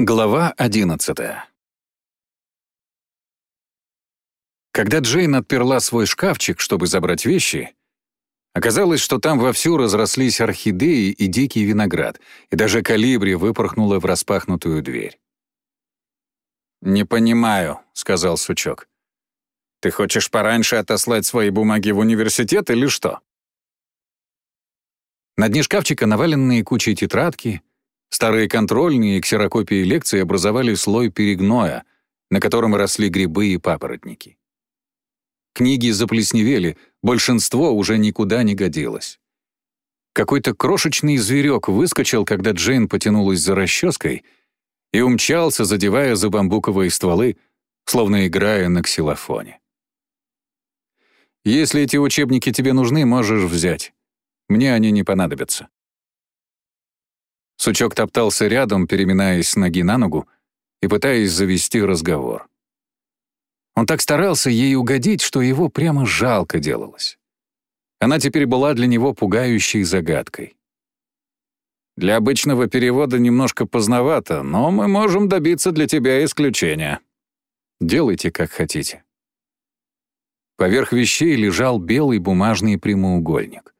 Глава одиннадцатая Когда Джейн отперла свой шкафчик, чтобы забрать вещи, оказалось, что там вовсю разрослись орхидеи и дикий виноград, и даже калибри выпорхнула в распахнутую дверь. «Не понимаю», — сказал сучок. «Ты хочешь пораньше отослать свои бумаги в университет или что?» На дне шкафчика наваленные кучей тетрадки, старые контрольные и ксерокопии лекций образовали слой перегноя, на котором росли грибы и папоротники. Книги заплесневели, большинство уже никуда не годилось. Какой-то крошечный зверек выскочил, когда Джейн потянулась за расческой и умчался, задевая за бамбуковые стволы, словно играя на ксилофоне. «Если эти учебники тебе нужны, можешь взять. Мне они не понадобятся». Сучок топтался рядом, переминаясь ноги на ногу и пытаясь завести разговор. Он так старался ей угодить, что его прямо жалко делалось. Она теперь была для него пугающей загадкой. «Для обычного перевода немножко поздновато, но мы можем добиться для тебя исключения. Делайте, как хотите». Поверх вещей лежал белый бумажный прямоугольник.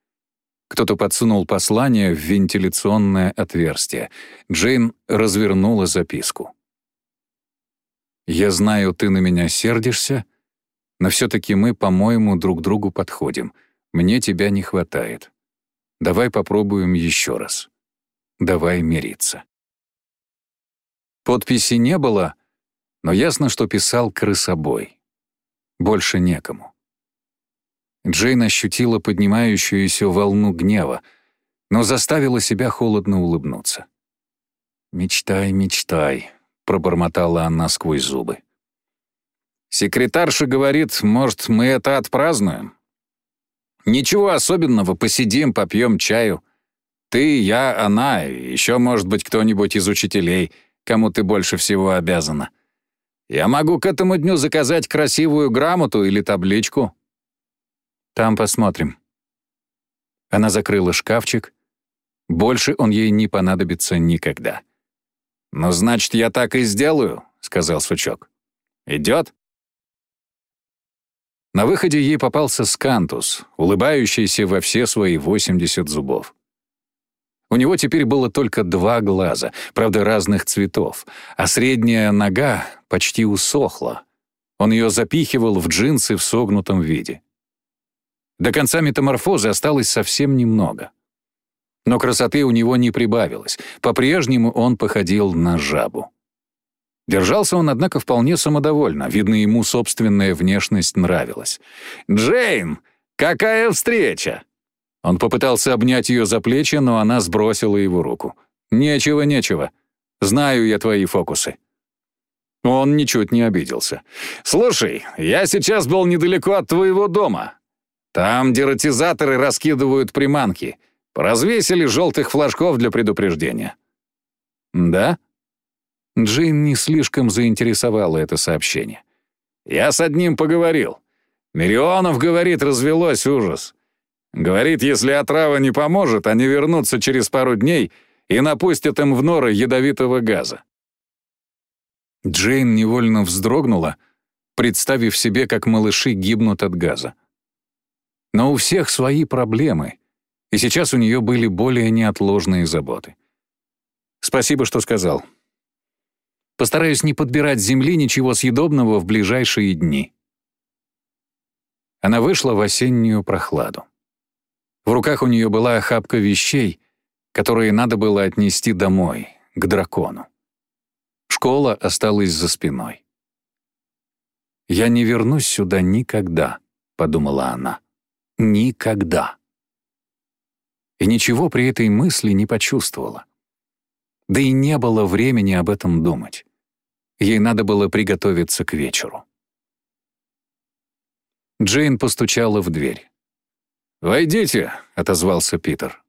Кто-то подсунул послание в вентиляционное отверстие. Джейн развернула записку. «Я знаю, ты на меня сердишься, но все-таки мы, по-моему, друг другу подходим. Мне тебя не хватает. Давай попробуем еще раз. Давай мириться». Подписи не было, но ясно, что писал крысобой. Больше некому. Джейн ощутила поднимающуюся волну гнева, но заставила себя холодно улыбнуться. «Мечтай, мечтай», — пробормотала она сквозь зубы. «Секретарша говорит, может, мы это отпразднуем?» «Ничего особенного, посидим, попьем чаю. Ты, я, она, еще, может быть, кто-нибудь из учителей, кому ты больше всего обязана. Я могу к этому дню заказать красивую грамоту или табличку, там посмотрим». Она закрыла шкафчик. Больше он ей не понадобится никогда. «Ну, значит, я так и сделаю», — сказал сучок. «Идет?» На выходе ей попался скантус, улыбающийся во все свои 80 зубов. У него теперь было только два глаза, правда, разных цветов, а средняя нога почти усохла. Он ее запихивал в джинсы в согнутом виде. До конца метаморфозы осталось совсем немного. Но красоты у него не прибавилось. По-прежнему он походил на жабу. Держался он, однако, вполне самодовольно. Видно, ему собственная внешность нравилась. «Джейн, какая встреча!» Он попытался обнять ее за плечи, но она сбросила его руку. «Нечего, нечего. Знаю я твои фокусы». Он ничуть не обиделся. «Слушай, я сейчас был недалеко от твоего дома. Там дератизаторы раскидывают приманки. Развесили желтых флажков для предупреждения». «Да?» Джейн не слишком заинтересовало это сообщение. «Я с одним поговорил. Миллионов, говорит, развелось ужас. Говорит, если отрава не поможет, они вернутся через пару дней и напустят им в норы ядовитого газа». Джейн невольно вздрогнула, представив себе, как малыши гибнут от газа. Но у всех свои проблемы, и сейчас у нее были более неотложные заботы. Спасибо, что сказал. Постараюсь не подбирать земли ничего съедобного в ближайшие дни. Она вышла в осеннюю прохладу. В руках у нее была охапка вещей, которые надо было отнести домой, к дракону. Школа осталась за спиной. «Я не вернусь сюда никогда», — подумала она. Никогда. И ничего при этой мысли не почувствовала. Да и не было времени об этом думать. Ей надо было приготовиться к вечеру. Джейн постучала в дверь. «Войдите», — отозвался Питер.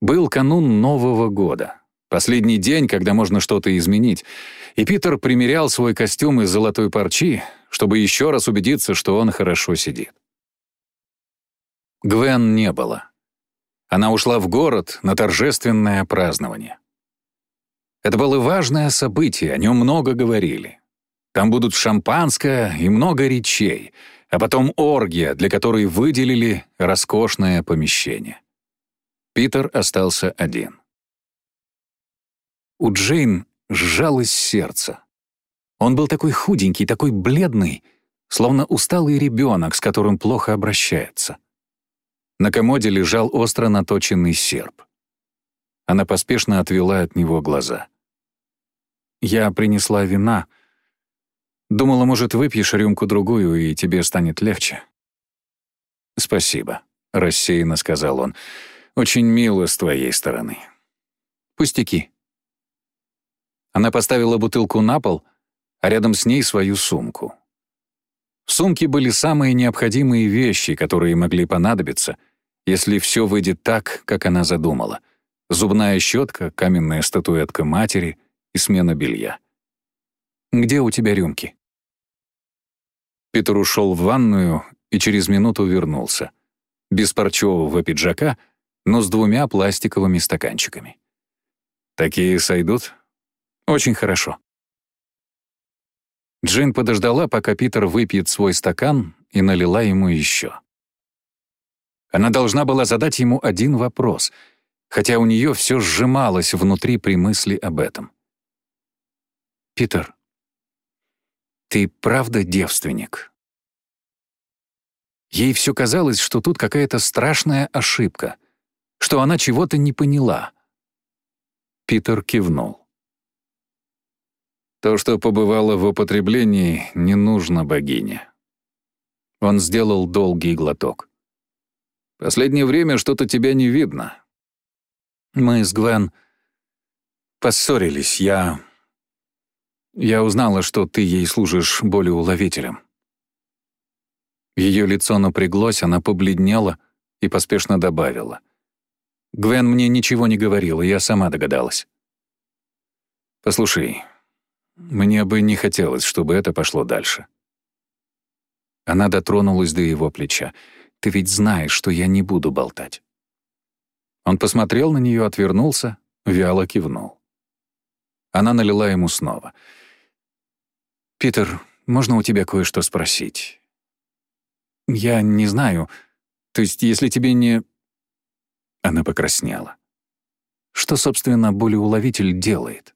Был канун Нового года, последний день, когда можно что-то изменить, и Питер примерял свой костюм из золотой парчи, чтобы еще раз убедиться, что он хорошо сидит. Гвен не было. Она ушла в город на торжественное празднование. Это было важное событие, о нем много говорили. Там будут шампанское и много речей, а потом оргия, для которой выделили роскошное помещение. Питер остался один. У Джейн сжалось сердце. Он был такой худенький, такой бледный, словно усталый ребенок, с которым плохо обращается. На комоде лежал остро наточенный серп. Она поспешно отвела от него глаза. «Я принесла вина. Думала, может, выпьешь рюмку-другую, и тебе станет легче». «Спасибо», — рассеянно сказал он. «Очень мило с твоей стороны». «Пустяки». Она поставила бутылку на пол, а рядом с ней свою сумку. В сумке были самые необходимые вещи, которые могли понадобиться, если все выйдет так, как она задумала — Зубная щетка, каменная статуэтка матери и смена белья. «Где у тебя рюмки?» Питер ушел в ванную и через минуту вернулся. Без парчевого пиджака, но с двумя пластиковыми стаканчиками. «Такие сойдут?» «Очень хорошо». Джин подождала, пока Питер выпьет свой стакан, и налила ему еще. Она должна была задать ему один вопрос — хотя у нее все сжималось внутри при мысли об этом. «Питер, ты правда девственник?» Ей все казалось, что тут какая-то страшная ошибка, что она чего-то не поняла. Питер кивнул. «То, что побывало в употреблении, не нужно богине». Он сделал долгий глоток. «Последнее время что-то тебя не видно. Мы с Гвен поссорились. Я... Я узнала, что ты ей служишь болеуловителем. Ее лицо напряглось, она побледнела и поспешно добавила. Гвен мне ничего не говорила, я сама догадалась. Послушай, мне бы не хотелось, чтобы это пошло дальше. Она дотронулась до его плеча. Ты ведь знаешь, что я не буду болтать. Он посмотрел на нее, отвернулся, вяло кивнул. Она налила ему снова. «Питер, можно у тебя кое-что спросить?» «Я не знаю. То есть, если тебе не...» Она покраснела. «Что, собственно, болеуловитель делает?»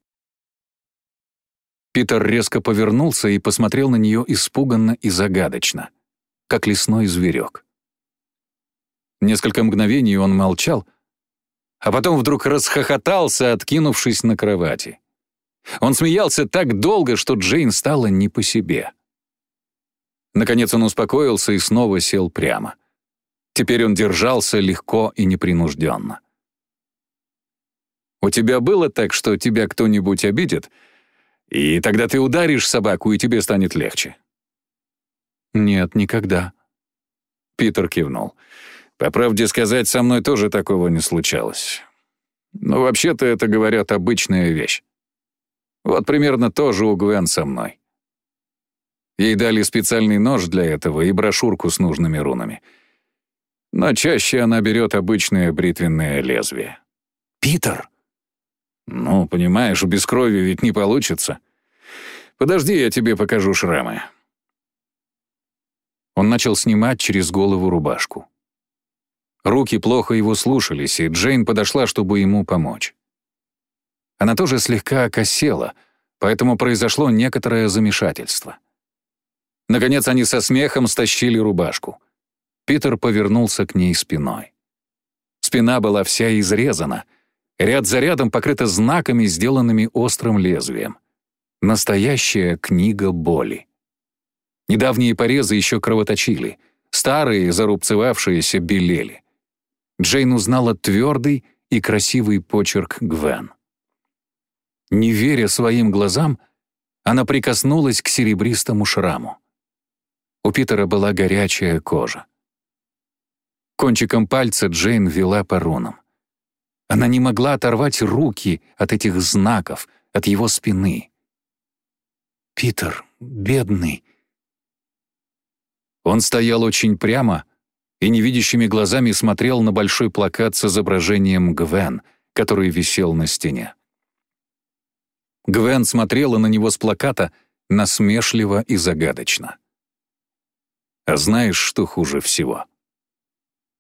Питер резко повернулся и посмотрел на нее испуганно и загадочно, как лесной зверек. Несколько мгновений он молчал, а потом вдруг расхохотался, откинувшись на кровати. Он смеялся так долго, что Джейн стала не по себе. Наконец он успокоился и снова сел прямо. Теперь он держался легко и непринужденно. «У тебя было так, что тебя кто-нибудь обидит, и тогда ты ударишь собаку, и тебе станет легче?» «Нет, никогда». Питер кивнул. По правде сказать, со мной тоже такого не случалось. Но вообще-то это, говорят, обычная вещь. Вот примерно тоже у Гвен со мной. Ей дали специальный нож для этого и брошюрку с нужными рунами. Но чаще она берет обычное бритвенное лезвие. «Питер!» «Ну, понимаешь, без крови ведь не получится. Подожди, я тебе покажу шрамы». Он начал снимать через голову рубашку. Руки плохо его слушались, и Джейн подошла, чтобы ему помочь. Она тоже слегка окосела, поэтому произошло некоторое замешательство. Наконец они со смехом стащили рубашку. Питер повернулся к ней спиной. Спина была вся изрезана, ряд за рядом покрыта знаками, сделанными острым лезвием. Настоящая книга боли. Недавние порезы еще кровоточили, старые, зарубцевавшиеся, белели. Джейн узнала твердый и красивый почерк Гвен. Не веря своим глазам, она прикоснулась к серебристому шраму. У Питера была горячая кожа. Кончиком пальца Джейн вела по рунам. Она не могла оторвать руки от этих знаков, от его спины. «Питер, бедный!» Он стоял очень прямо, и невидящими глазами смотрел на большой плакат с изображением Гвен, который висел на стене. Гвен смотрела на него с плаката насмешливо и загадочно. А знаешь, что хуже всего?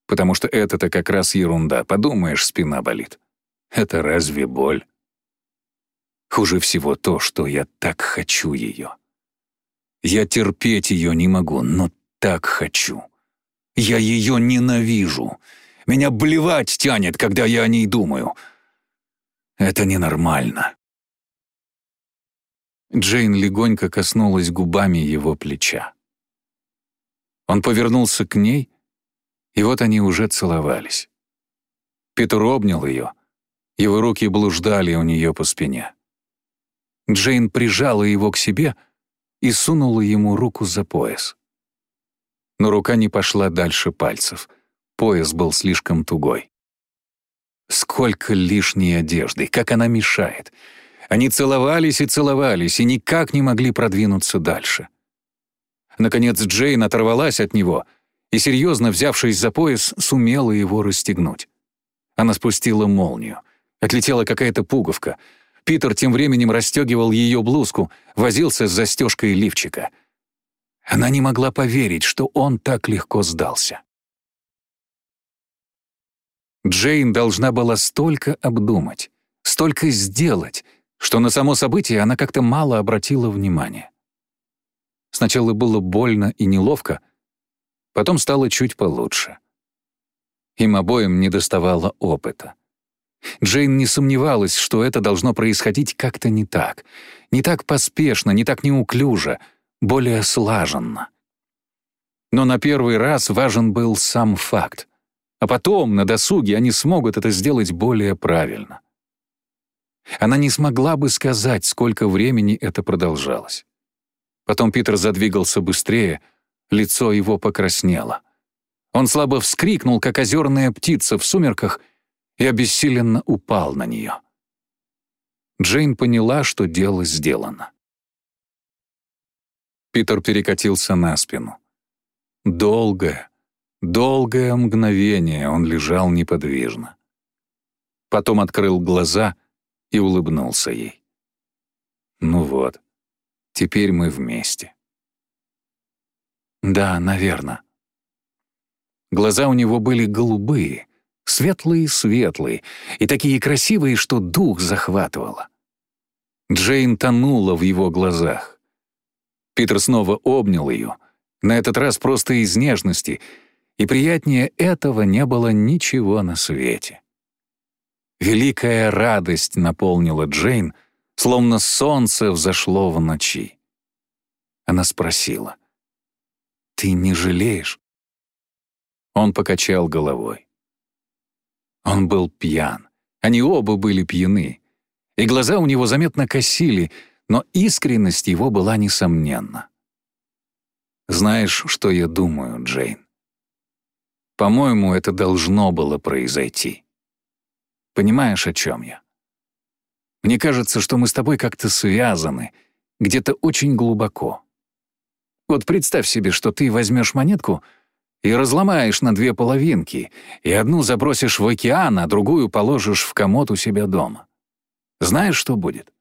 Потому что это-то как раз ерунда. Подумаешь, спина болит. Это разве боль? Хуже всего то, что я так хочу ее. Я терпеть ее не могу, но так хочу. Я ее ненавижу. Меня блевать тянет, когда я о ней думаю. Это ненормально. Джейн легонько коснулась губами его плеча. Он повернулся к ней, и вот они уже целовались. Питер обнял ее, его руки блуждали у нее по спине. Джейн прижала его к себе и сунула ему руку за пояс. Но рука не пошла дальше пальцев, пояс был слишком тугой. Сколько лишней одежды, как она мешает. Они целовались и целовались, и никак не могли продвинуться дальше. Наконец Джейн оторвалась от него и, серьезно взявшись за пояс, сумела его расстегнуть. Она спустила молнию. Отлетела какая-то пуговка. Питер тем временем расстегивал ее блузку, возился с застежкой лифчика. Она не могла поверить, что он так легко сдался. Джейн должна была столько обдумать, столько сделать, что на само событие она как-то мало обратила внимания. Сначала было больно и неловко, потом стало чуть получше. Им обоим недоставало опыта. Джейн не сомневалась, что это должно происходить как-то не так. Не так поспешно, не так неуклюже, более слаженно. Но на первый раз важен был сам факт. А потом, на досуге, они смогут это сделать более правильно. Она не смогла бы сказать, сколько времени это продолжалось. Потом Питер задвигался быстрее, лицо его покраснело. Он слабо вскрикнул, как озерная птица в сумерках, и обессиленно упал на нее. Джейн поняла, что дело сделано. Питер перекатился на спину. Долгое, долгое мгновение он лежал неподвижно. Потом открыл глаза и улыбнулся ей. «Ну вот, Теперь мы вместе. Да, наверное. Глаза у него были голубые, светлые-светлые, и такие красивые, что дух захватывало. Джейн тонула в его глазах. Питер снова обнял ее, на этот раз просто из нежности, и приятнее этого не было ничего на свете. Великая радость наполнила Джейн, словно солнце взошло в ночи. Она спросила, «Ты не жалеешь?» Он покачал головой. Он был пьян. Они оба были пьяны. И глаза у него заметно косили, но искренность его была несомненна. «Знаешь, что я думаю, Джейн? По-моему, это должно было произойти. Понимаешь, о чем я?» Мне кажется, что мы с тобой как-то связаны, где-то очень глубоко. Вот представь себе, что ты возьмешь монетку и разломаешь на две половинки, и одну забросишь в океан, а другую положишь в комод у себя дома. Знаешь, что будет?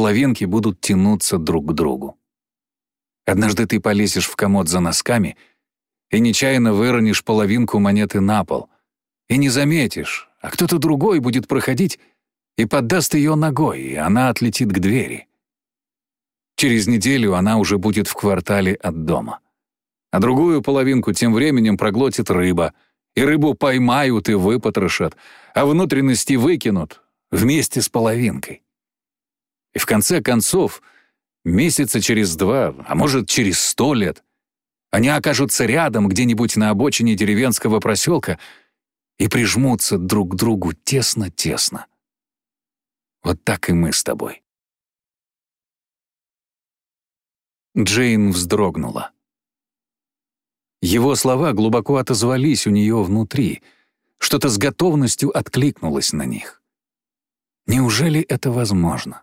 Половинки будут тянуться друг к другу. Однажды ты полезешь в комод за носками и нечаянно выронишь половинку монеты на пол, и не заметишь, а кто-то другой будет проходить и поддаст ее ногой, и она отлетит к двери. Через неделю она уже будет в квартале от дома. А другую половинку тем временем проглотит рыба, и рыбу поймают и выпотрошат, а внутренности выкинут вместе с половинкой. И в конце концов, месяца через два, а может через сто лет, они окажутся рядом где-нибудь на обочине деревенского проселка и прижмутся друг к другу тесно-тесно. Вот так и мы с тобой. Джейн вздрогнула. Его слова глубоко отозвались у нее внутри, что-то с готовностью откликнулось на них. Неужели это возможно?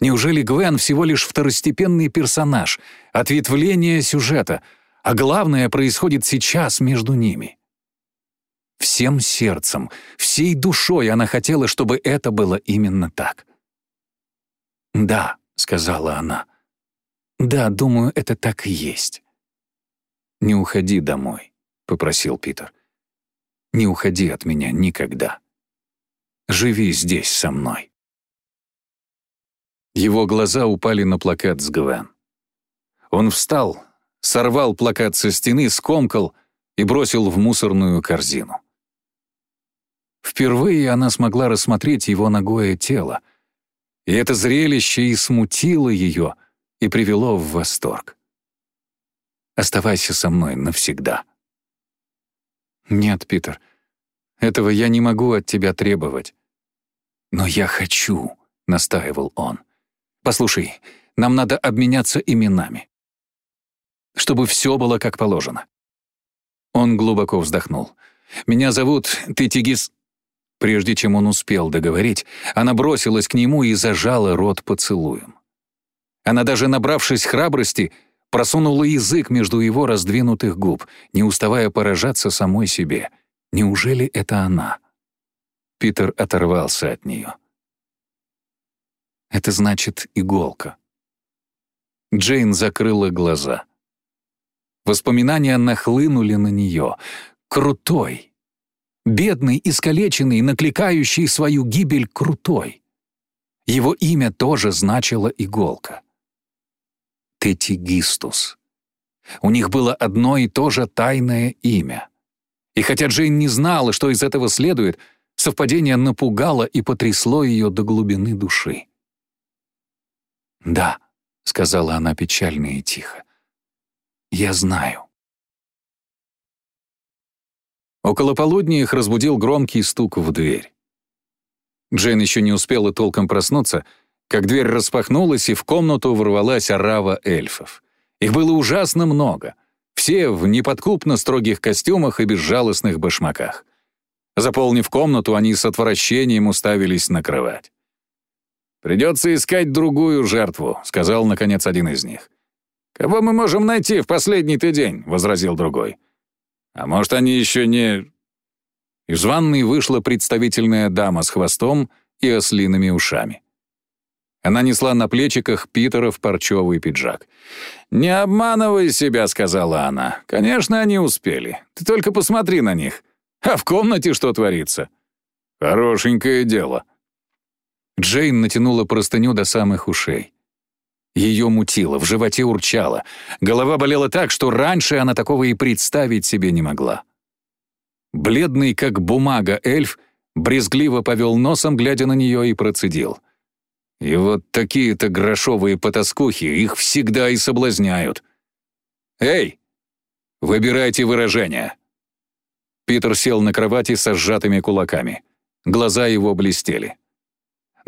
Неужели Гвен всего лишь второстепенный персонаж, ответвление сюжета, а главное происходит сейчас между ними? Всем сердцем, всей душой она хотела, чтобы это было именно так. «Да», — сказала она. «Да, думаю, это так и есть». «Не уходи домой», — попросил Питер. «Не уходи от меня никогда. Живи здесь со мной». Его глаза упали на плакат с Гвен. Он встал, сорвал плакат со стены, скомкал и бросил в мусорную корзину. Впервые она смогла рассмотреть его ногое тело, и это зрелище и смутило ее, и привело в восторг. «Оставайся со мной навсегда». «Нет, Питер, этого я не могу от тебя требовать». «Но я хочу», — настаивал он. «Послушай, нам надо обменяться именами чтобы все было как положено. Он глубоко вздохнул. «Меня зовут Тетигис...» Прежде чем он успел договорить, она бросилась к нему и зажала рот поцелуем. Она даже, набравшись храбрости, просунула язык между его раздвинутых губ, не уставая поражаться самой себе. Неужели это она? Питер оторвался от нее. Это значит иголка. Джейн закрыла глаза. Воспоминания нахлынули на нее. Крутой. Бедный, искалеченный, накликающий свою гибель крутой. Его имя тоже значило иголка. Тетигистус. У них было одно и то же тайное имя. И хотя Джейн не знала, что из этого следует, совпадение напугало и потрясло ее до глубины души. «Да», — сказала она печально и тихо, я знаю. Около полудня их разбудил громкий стук в дверь. Джейн еще не успела толком проснуться, как дверь распахнулась, и в комнату ворвалась орава эльфов. Их было ужасно много. Все в неподкупно строгих костюмах и безжалостных башмаках. Заполнив комнату, они с отвращением уставились на кровать. «Придется искать другую жертву», — сказал, наконец, один из них. «Кого мы можем найти в последний-то день?» — возразил другой. «А может, они еще не...» Из ванной вышла представительная дама с хвостом и ослиными ушами. Она несла на плечиках в парчевый пиджак. «Не обманывай себя», — сказала она. «Конечно, они успели. Ты только посмотри на них. А в комнате что творится?» «Хорошенькое дело». Джейн натянула простыню до самых ушей. Ее мутило, в животе урчало. Голова болела так, что раньше она такого и представить себе не могла. Бледный, как бумага, эльф брезгливо повел носом, глядя на нее, и процедил. И вот такие-то грошовые потаскухи, их всегда и соблазняют. «Эй, выбирайте выражение». Питер сел на кровати со сжатыми кулаками. Глаза его блестели.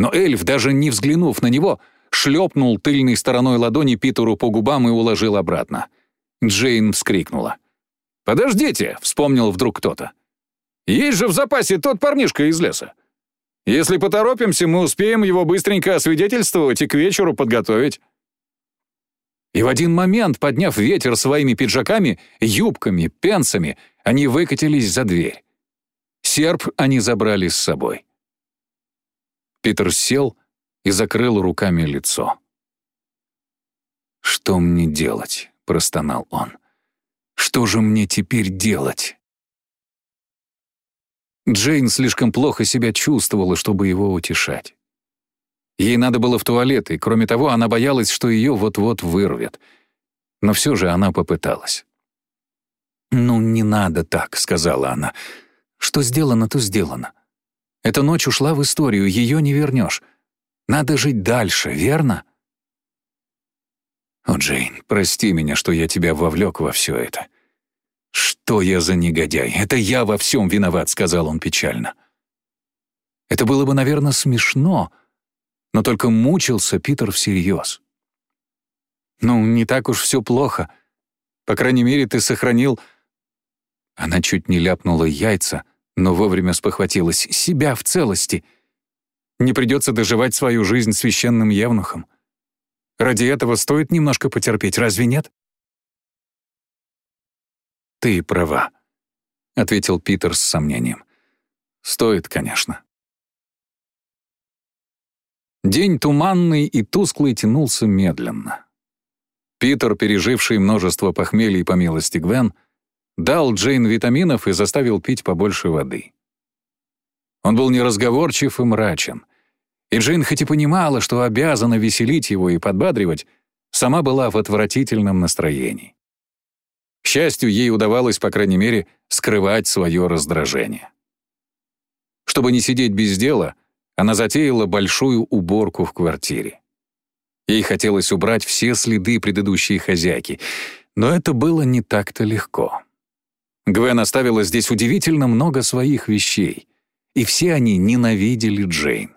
Но эльф, даже не взглянув на него, шлепнул тыльной стороной ладони Питеру по губам и уложил обратно. Джейн вскрикнула. «Подождите!» — вспомнил вдруг кто-то. «Есть же в запасе тот парнишка из леса. Если поторопимся, мы успеем его быстренько освидетельствовать и к вечеру подготовить». И в один момент, подняв ветер своими пиджаками, юбками, пенсами, они выкатились за дверь. Серп они забрали с собой. Питер сел, и закрыл руками лицо. «Что мне делать?» — простонал он. «Что же мне теперь делать?» Джейн слишком плохо себя чувствовала, чтобы его утешать. Ей надо было в туалет, и, кроме того, она боялась, что ее вот-вот вырвет. Но все же она попыталась. «Ну, не надо так», — сказала она. «Что сделано, то сделано. Эта ночь ушла в историю, ее не вернешь. Надо жить дальше, верно? О, Джейн, прости меня, что я тебя вовлек во все это. Что я за негодяй? Это я во всем виноват, сказал он печально. Это было бы, наверное, смешно, но только мучился Питер всерьез. Ну, не так уж все плохо. По крайней мере, ты сохранил... Она чуть не ляпнула яйца, но вовремя спохватилась. Себя в целости — не придется доживать свою жизнь священным евнухом. Ради этого стоит немножко потерпеть, разве нет? «Ты права», — ответил Питер с сомнением. «Стоит, конечно». День туманный и тусклый тянулся медленно. Питер, переживший множество похмелий по милости Гвен, дал Джейн витаминов и заставил пить побольше воды. Он был неразговорчив и мрачен. И Джейн хоть и понимала, что обязана веселить его и подбадривать, сама была в отвратительном настроении. К счастью, ей удавалось, по крайней мере, скрывать свое раздражение. Чтобы не сидеть без дела, она затеяла большую уборку в квартире. Ей хотелось убрать все следы предыдущей хозяйки, но это было не так-то легко. Гвен оставила здесь удивительно много своих вещей, и все они ненавидели Джейн.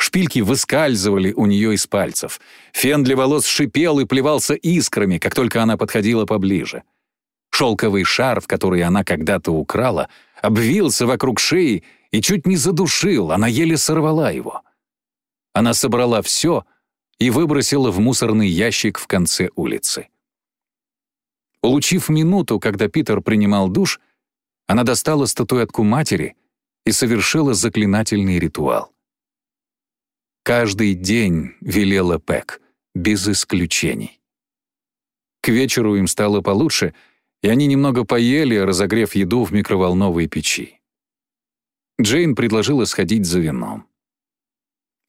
Шпильки выскальзывали у нее из пальцев. Фен для волос шипел и плевался искрами, как только она подходила поближе. Шелковый шарф, который она когда-то украла, обвился вокруг шеи и чуть не задушил, она еле сорвала его. Она собрала все и выбросила в мусорный ящик в конце улицы. Улучив минуту, когда Питер принимал душ, она достала статуэтку матери и совершила заклинательный ритуал. Каждый день велела Пэк, без исключений. К вечеру им стало получше, и они немного поели, разогрев еду в микроволновой печи. Джейн предложила сходить за вином.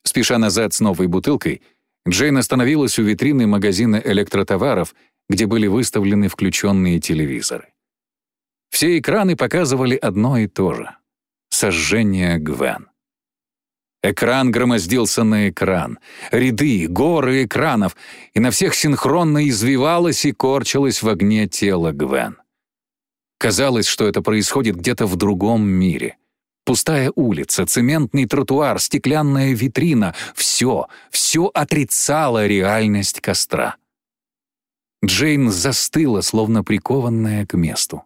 Спеша назад с новой бутылкой, Джейн остановилась у витрины магазина электротоваров, где были выставлены включенные телевизоры. Все экраны показывали одно и то же — сожжение Гвен. Экран громоздился на экран, ряды, горы экранов, и на всех синхронно извивалось и корчилось в огне тело Гвен. Казалось, что это происходит где-то в другом мире. Пустая улица, цементный тротуар, стеклянная витрина — все, все отрицало реальность костра. Джейн застыла, словно прикованная к месту.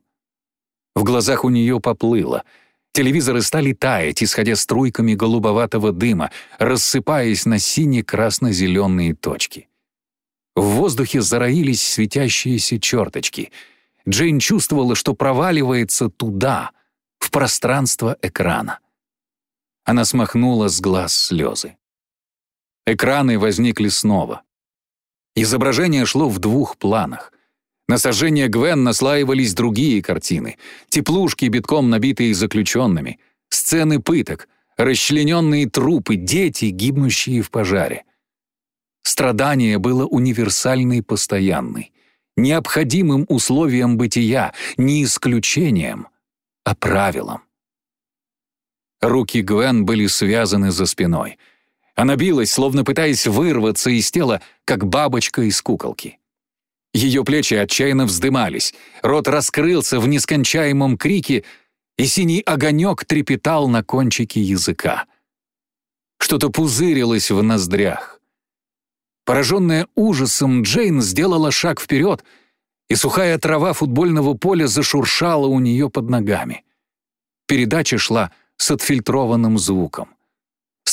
В глазах у нее поплыло. Телевизоры стали таять, исходя струйками голубоватого дыма, рассыпаясь на сине-красно-зеленые точки. В воздухе зароились светящиеся черточки. Джейн чувствовала, что проваливается туда, в пространство экрана. Она смахнула с глаз слезы. Экраны возникли снова. Изображение шло в двух планах. На сожжение Гвен наслаивались другие картины. Теплушки, битком набитые заключенными. Сцены пыток. Расчлененные трупы, дети, гибнущие в пожаре. Страдание было универсальной постоянной. Необходимым условием бытия, не исключением, а правилом. Руки Гвен были связаны за спиной — она билась, словно пытаясь вырваться из тела, как бабочка из куколки. Ее плечи отчаянно вздымались, рот раскрылся в нескончаемом крике, и синий огонек трепетал на кончике языка. Что-то пузырилось в ноздрях. Пораженная ужасом, Джейн сделала шаг вперед, и сухая трава футбольного поля зашуршала у нее под ногами. Передача шла с отфильтрованным звуком.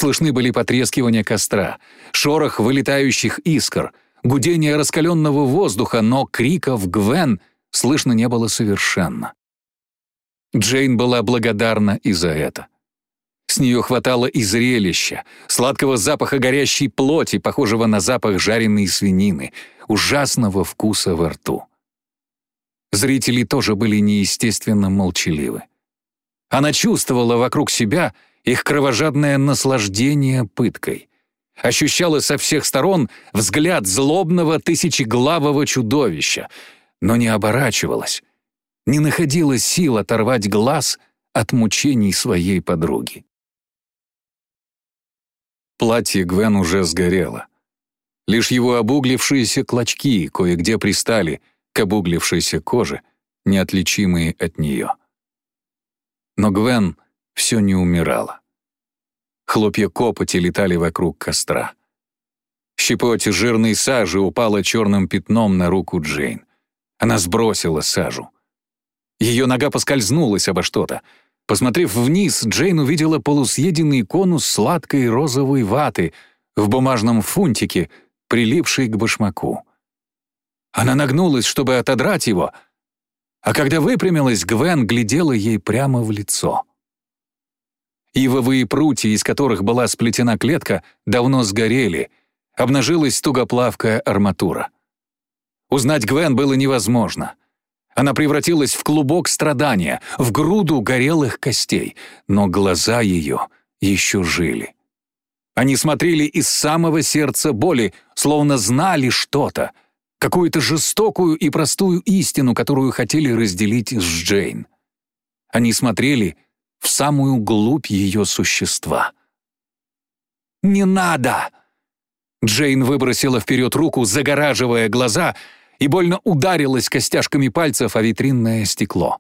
Слышны были потрескивания костра, шорох вылетающих искр, гудение раскаленного воздуха, но криков Гвен слышно не было совершенно. Джейн была благодарна и за это. С нее хватало и зрелища, сладкого запаха горящей плоти, похожего на запах жареной свинины, ужасного вкуса во рту. Зрители тоже были неестественно молчаливы. Она чувствовала вокруг себя — их кровожадное наслаждение пыткой. Ощущала со всех сторон взгляд злобного тысячеглавого чудовища, но не оборачивалась, не находила сил оторвать глаз от мучений своей подруги. Платье Гвен уже сгорело. Лишь его обуглившиеся клочки кое-где пристали к обуглившейся коже, неотличимые от нее. Но Гвен все не умирало. Хлопья копоти летали вокруг костра. Щепоть жирной сажи упала черным пятном на руку Джейн. Она сбросила сажу. Ее нога поскользнулась обо что-то. Посмотрев вниз, Джейн увидела полусъеденный конус сладкой розовой ваты в бумажном фунтике, прилипший к башмаку. Она нагнулась, чтобы отодрать его, а когда выпрямилась, Гвен глядела ей прямо в лицо. Ивовые прутья, из которых была сплетена клетка, давно сгорели. Обнажилась тугоплавкая арматура. Узнать Гвен было невозможно. Она превратилась в клубок страдания, в груду горелых костей, но глаза ее еще жили. Они смотрели из самого сердца боли, словно знали что-то, какую-то жестокую и простую истину, которую хотели разделить с Джейн. Они смотрели в самую глубь ее существа. «Не надо!» Джейн выбросила вперед руку, загораживая глаза, и больно ударилась костяшками пальцев о витринное стекло.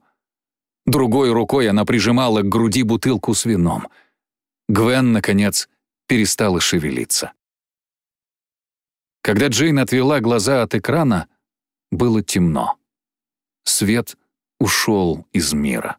Другой рукой она прижимала к груди бутылку с вином. Гвен, наконец, перестала шевелиться. Когда Джейн отвела глаза от экрана, было темно. Свет ушел из мира.